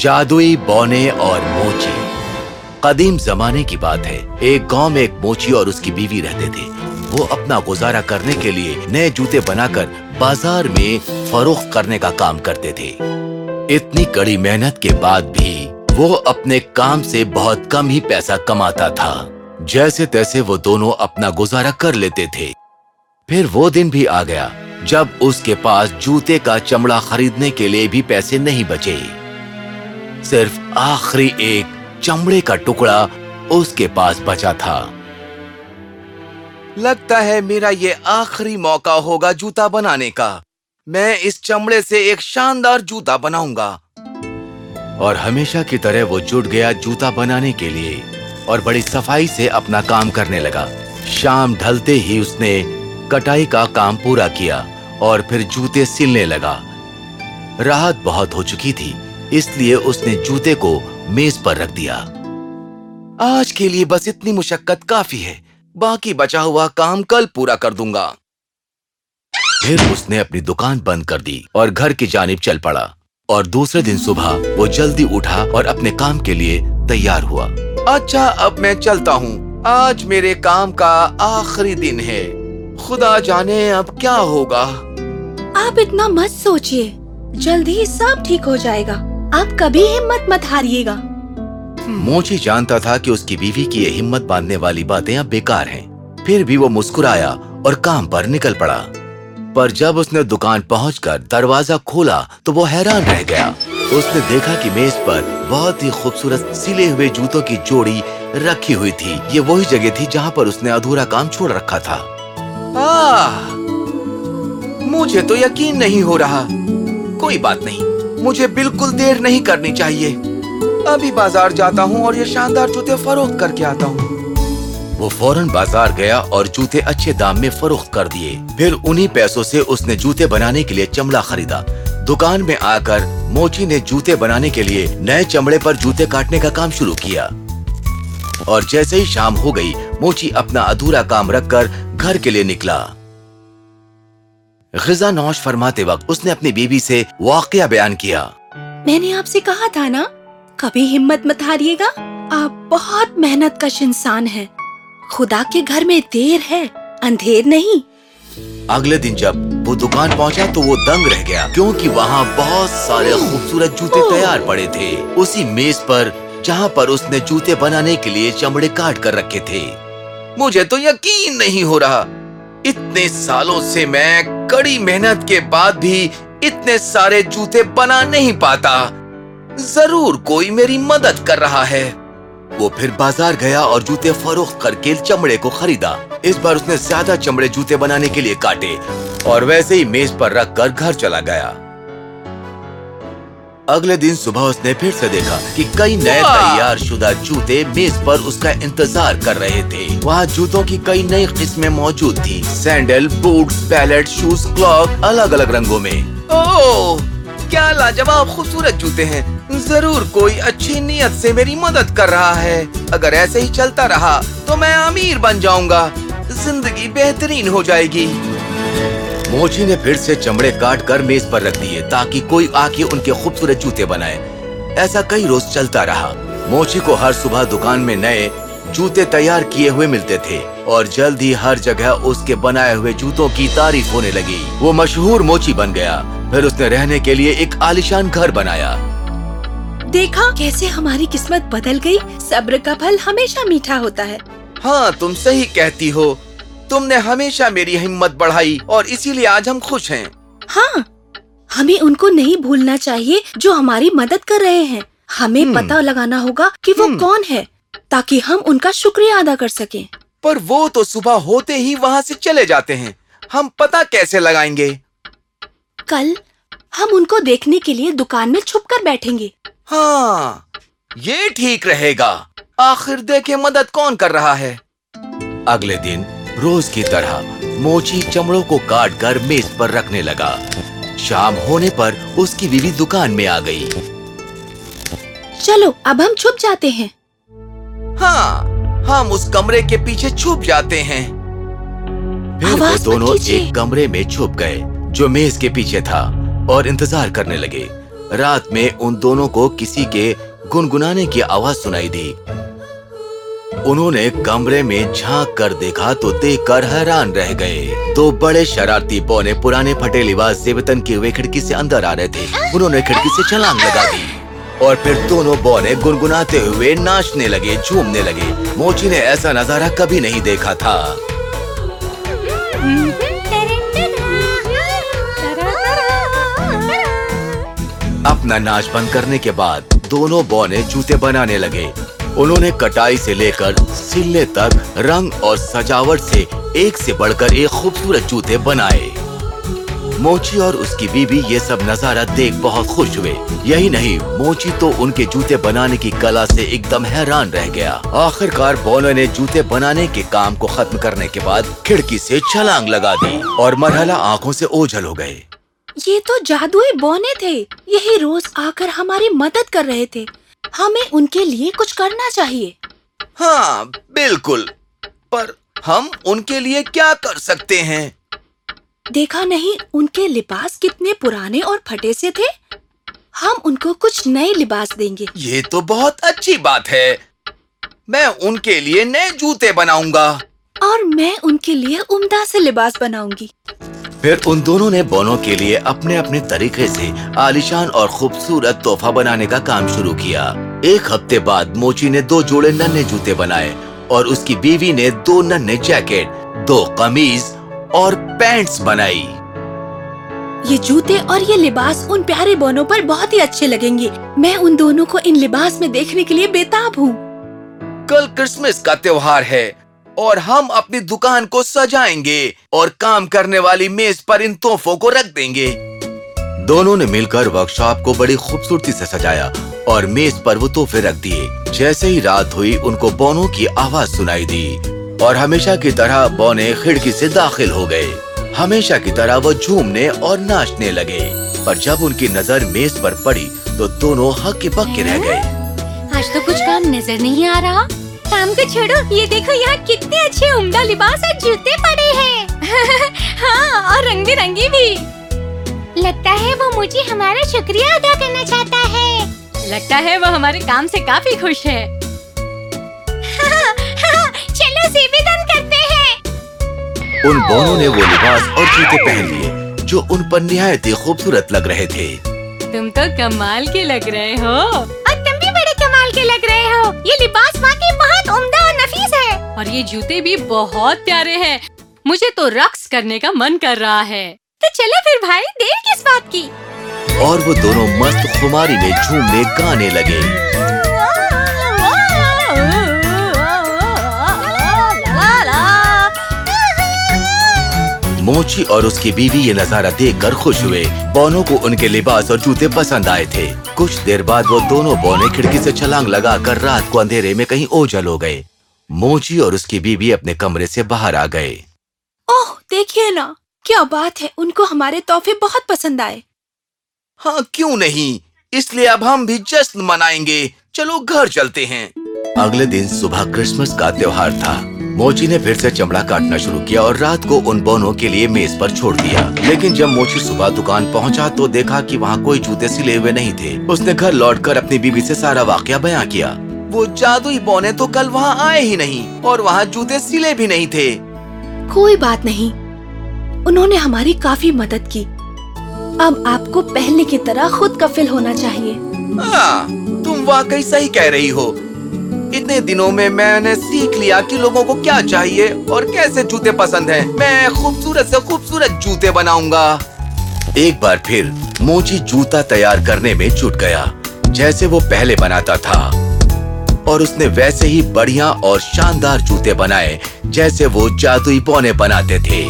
جادوئی بونے اور موچی۔ قدیم زمانے کی بات ہے، ایک گاؤں میں ایک موچی اور اس کی بیوی رہتے تھے۔ وہ اپنا گزارا کرنے کے لیے نئے جوتے بنا کر بازار میں فروخت کرنے کا کام کرتے تھے۔ اتنی کڑی محنت کے بعد بھی وہ اپنے کام سے بہت کم ہی پیسہ کماتا تھا۔ جیسے تیسے وہ دونوں اپنا گزارا کر لیتے تھے۔ پھر وہ دن بھی آ گیا جب اس کے پاس جوتے کا چمڑا خریدنے کے لیے بھی پیسے نہیں بچے۔ صرف آخری ایک چمڑے کا ٹکڑا اس کے پاس بچا تھا۔ لگتا ہے میرا یہ آخری موقع ہوگا جوتا بنانے کا۔ میں اس چمڑے سے ایک شاندار جوتا بناؤں گا۔ اور ہمیشہ کی طرح وہ جٹ گیا جوتا بنانے کے لیے اور بڑی صفائی سے اپنا کام کرنے لگا۔ شام ڈھلتے ہی اس نے کٹائی کا کام پورا کیا اور پھر جوتے سلنے لگا۔ راحت بہت ہو چکی تھی۔ اس لیے اس نے جوتے کو میز پر رکھ دیا۔ آج کے لیے بس اتنی مشقت کافی ہے۔ باقی بچا ہوا کام کل پورا کر دوں گا۔ پھر اس نے اپنی دکان بند کر دی اور گھر کی جانب چل پڑا۔ اور دوسرے دن صبح وہ جلدی اٹھا اور اپنے کام کے لیے تیار ہوا۔ اچھا اب میں چلتا ہوں۔ آج میرے کام کا آخری دن ہے۔ خدا جانے اب کیا ہوگا۔ آپ اتنا مت سوچئے۔ جلد ہی سب ٹھیک ہو جائے گا۔ آپ کبھی ہمت مت ہاریے گا۔ موچی جانتا تھا کہ اس کی بیوی کی یہ ہمت باندھنے والی باتیں اب بیکار ہیں۔ پھر بھی وہ مسکرایا اور کام پر نکل پڑا۔ پر جب اس نے دکان پہنچ کر دروازہ کھولا تو وہ حیران رہ گیا۔ اس نے دیکھا کہ میز پر بہت ہی خوبصورت سلے ہوئے جوتوں کی جوڑی رکھی ہوئی تھی۔ یہ وہی جگہ تھی جہاں پر اس نے ادھورا کام چھوڑ رکھا تھا۔ آہ! مجھے تو یقین نہیں ہو رہا۔ کوئی بات نہیں۔ مجھے بالکل دیر نہیں کرنی چاہیے۔ ابھی بازار جاتا ہوں اور یہ شاندار جوتے فروخت کر کے آتا ہوں۔ وہ فوراً بازار گیا اور جوتے اچھے دام میں فروخت کر دیے۔ پھر انہی پیسوں سے اس نے جوتے بنانے کے لیے چمڑا خریدا۔ دکان میں آ کر موچی نے جوتے بنانے کے لیے نئے چمڑے پر جوتے کاٹنے کا کام شروع کیا۔ اور جیسے ہی شام ہو گئی، موچی اپنا ادھورا کام رکھ کر گھر کے لیے نکلا۔ غذا نوش فرماتے وقت اس نے اپنی بیوی سے واقعہ بیان کیا۔ میں نے آپ سے کہا تھا نا کبھی ہمت مت ہاریے گا۔ آپ بہت محنت کش انسان ہیں۔ خدا کے گھر میں دیر ہے اندھیر نہیں۔ اگلے دن جب وہ دکان پہنچا تو وہ دنگ رہ گیا کیونکہ وہاں بہت سارے خوبصورت جوتے تیار پڑے تھے۔ اسی میز پر جہاں پر اس نے جوتے بنانے کے لیے چمڑے کاٹ کر رکھے تھے۔ مجھے تو یقین نہیں ہو رہا۔ اتنے سالوں سے میں کڑی محنت کے بعد بھی اتنے سارے جوتے بنا نہیں پاتا۔ ضرور کوئی میری مدد کر رہا ہے۔ وہ پھر بازار گیا اور جوتے فروخت کر کے چمڑے کو خریدا۔ اس بار اس نے زیادہ چمڑے جوتے بنانے کے لیے کاٹے اور ویسے ہی میز پر رکھ کر گھر چلا گیا۔ اگلے دن صبح اس نے پھر سے دیکھا کہ کئی نئے! تیار شدہ جوتے میز پر اس کا انتظار کر رہے تھے۔ وہاں جوتوں کی کئی نئی قسمیں موجود تھی سینڈل بوٹس پیلٹ شوز کلاک الگ الگ رنگوں میں۔ اوہ! کیا لاجواب خوبصورت جوتے ہیں۔ ضرور کوئی اچھی نیت سے میری مدد کر رہا ہے۔ اگر ایسے ہی چلتا رہا تو میں امیر بن جاؤں گا۔ زندگی بہترین ہو جائے گی۔ موچی نے پھر سے چمڑے کاٹ کر میز پر رکھ دیے تاکہ کوئی آ کے ان کے خوبصورت جوتے بنائے۔ ایسا کئی روز چلتا رہا۔ موچی کو ہر صبح دکان میں نئے جوتے تیار کیے ہوئے ملتے تھے اور جلد ہی ہر جگہ اس کے بنائے ہوئے جوتوں کی تعریف ہونے لگی۔ وہ مشہور موچی بن گیا۔ پھر اس نے رہنے کے لیے ایک عالیشان گھر بنایا۔ دیکھا کیسے ہماری قسمت بدل گئی۔ صبر کا پھل ہمیشہ میٹھا ہوتا ہے۔ ہاں تم صحیح کہتی ہو۔ تم نے ہمیشہ میری ہمت بڑھائی اور اسی لیے آج ہم خوش ہیں۔ ہاں ہمیں ان کو نہیں بھولنا چاہیے جو ہماری مدد کر رہے ہیں۔ ہمیں ہم۔ پتہ لگانا ہوگا کہ وہ۔ کون ہے تاکہ ہم ان کا شکریہ ادا کر سکیں۔ پر وہ تو صبح ہوتے ہی وہاں سے چلے جاتے ہیں۔ ہم پتہ کیسے لگائیں گے؟ کل ہم ان کو دیکھنے کے لیے دکان میں چھپ کر بیٹھیں گے۔ ہاں یہ ٹھیک رہے گا۔ آخر دیکھے مدد کون کر رہا ہے۔ اگلے دن روز کی طرح موچی چمڑوں کو کاٹ کر میز پر رکھنے لگا۔ شام ہونے پر اس کی بیوی دکان میں آ گئی۔ چلو اب ہم چھپ جاتے ہیں۔ ہاں ہم اس کمرے کے پیچھے چھپ جاتے ہیں۔ پھر وہ دونوں۔ ایک کمرے میں چھپ گئے جو میز کے پیچھے تھا اور انتظار کرنے لگے۔ رات میں ان دونوں کو کسی کے گنگنانے کی آواز سنائی دی۔ انہوں نے کمرے میں جھانک کر دیکھا تو دیکھ کر حیران رہ گئے۔ دو بڑے شرارتی بونے پرانے پھٹے لباس سے وطن کی ہوئے کھڑکی سے اندر آ رہے تھے۔ انہوں نے کھڑکی سے چھلانگ لگا دی۔ اور پھر دونوں بونے گنگناتے ہوئے ناچنے لگے، جھومنے لگے۔ موچی نے ایسا نظارہ کبھی نہیں دیکھا تھا۔ اپنا ناچ بند کرنے کے بعد دونوں بونے جوتے بنانے لگے۔ انہوں نے کٹائی سے لے کر سلے تک رنگ اور سجاوٹ سے ایک سے بڑھ کر ایک خوبصورت جوتے بنائے۔ موچی اور اس کی بیوی یہ سب نظارہ دیکھ بہت خوش ہوئے۔ یہی نہیں موچی تو ان کے جوتے بنانے کی کلا سے ایک دم حیران رہ گیا۔ آخر کار بونو نے جوتے بنانے کے کام کو ختم کرنے کے بعد کھڑکی سے چھلانگ لگا دی اور مرحلہ آنکھوں سے اوجھل ہو گئے۔ یہ تو جادوئی بونے تھے۔ یہی روز آ کر ہماری مدد کر رہے تھے۔ ہمیں ان کے لیے کچھ کرنا چاہیے۔ ہاں بالکل۔ پر ہم ان کے لیے کیا کر سکتے ہیں؟ دیکھا نہیں ان کے لباس کتنے پرانے اور پھٹے سے تھے۔ ہم ان کو کچھ نئے لباس دیں گے۔ یہ تو بہت اچھی بات ہے۔ میں ان کے لیے نئے جوتے بناؤں گا۔ اور میں ان کے لیے عمدہ سے لباس بناؤں گی۔ پھر ان دونوں نے بونوں کے لیے اپنے اپنے طریقے سے عالیشان اور خوبصورت تحفہ بنانے کا کام شروع کیا۔ ایک ہفتے بعد موچی نے دو جوڑے ننے جوتے بنائے اور اس کی بیوی نے دو ننے جیکٹ دو قمیض اور پینٹس بنائی۔ یہ جوتے اور یہ لباس ان پیارے بونوں پر بہت ہی اچھے لگیں گے۔ میں ان دونوں کو ان لباس میں دیکھنے کے لیے بےتاب ہوں۔ کل کرسمس کا تیوہار ہے۔ اور ہم اپنی دکان کو سجائیں گے اور کام کرنے والی میز پر ان تحفوں کو رکھ دیں گے۔ دونوں نے مل کر ورک شاپ کو بڑی خوبصورتی سے سجایا اور میز پر وہ تحفے رکھ دیے۔ جیسے ہی رات ہوئی ان کو بونوں کی آواز سنائی دی اور ہمیشہ کی طرح بونے کھڑکی سے داخل ہو گئے۔ ہمیشہ کی طرح وہ جھومنے اور ناچنے لگے۔ پر جب ان کی نظر میز پر پڑی تو دونوں ہک کے پک کے رہ گئے۔ آج تو کچھ کام نظر نہیں آ رہا۔ کام کو چھوڑو یہ دیکھو یہاں کتنے اچھے عمدہ لباس اور جوتے پڑے ہیں ہاں اور رنگ برنگی بھی لگتا ہے وہ مجھے ہمارا شکریہ ادا کرنا چاہتا ہے لگتا ہے وہ ہمارے کام سے کافی خوش ہے چلو دن کرتے ہیں ان بونوں نے وہ لباس اور جوتے پہن لیے جو ان پر نہایت ہی خوبصورت لگ رہے تھے تم تو کمال کے لگ رہے ہو اور تم بھی بڑے کمال کے لگ رہے ہو یہ لباس واقعی عمدہ اور نفیس ہے۔ اور یہ جوتے بھی بہت پیارے ہیں۔ مجھے تو رقص کرنے کا من کر رہا ہے۔ تو چلو پھر بھائی دیر کس بات کی؟ اور وہ دونوں مست خماری میں جھومنے گانے لگے۔ موچی اور اس کی بیوی یہ نظارہ دیکھ کر خوش ہوئے۔ بونوں کو ان کے لباس اور جوتے پسند آئے تھے۔ کچھ دیر بعد وہ دونوں بونے کھڑکی سے چھلانگ لگا کر رات کو اندھیرے میں کہیں اوجل ہو گئے۔ موچی اور اس کی بیوی اپنے کمرے سے باہر آ گئے۔ اوہ دیکھیے نا کیا بات ہے ان کو ہمارے تحفے بہت پسند آئے۔ ہاں کیوں نہیں؟ اس لیے اب ہم بھی جشن منائیں گے۔ چلو گھر چلتے ہیں۔ اگلے دن صبح کرسمس کا تیوہار تھا۔ موچی نے پھر سے چمڑا کاٹنا شروع کیا اور رات کو ان بونوں کے لیے میز پر چھوڑ دیا۔ لیکن جب موچی صبح دکان پہنچا تو دیکھا کہ وہاں کوئی جوتے سلے ہوئے نہیں تھے۔ اس نے گھر لوٹ کر اپنی بیوی سے سارا واقعہ بیان کیا۔ وہ جادوئی بونے تو کل وہاں آئے ہی نہیں اور وہاں جوتے سلے بھی نہیں تھے۔ کوئی بات نہیں۔ انہوں نے ہماری کافی مدد کی۔ اب آپ کو پہلے کی طرح خود کفل ہونا چاہیے۔ ہاں تم واقعی صحیح کہہ رہی ہو۔ اتنے دنوں میں میں نے سیکھ لیا کہ لوگوں کو کیا چاہیے اور کیسے جوتے پسند ہیں۔ میں خوبصورت سے خوبصورت جوتے بناؤں گا۔ ایک بار پھر موچی جوتا تیار کرنے میں جٹ گیا، جیسے وہ پہلے بناتا تھا۔ اور اس نے ویسے ہی بڑھیا اور شاندار جوتے بنائے، جیسے وہ جادوئی پونے بناتے تھے۔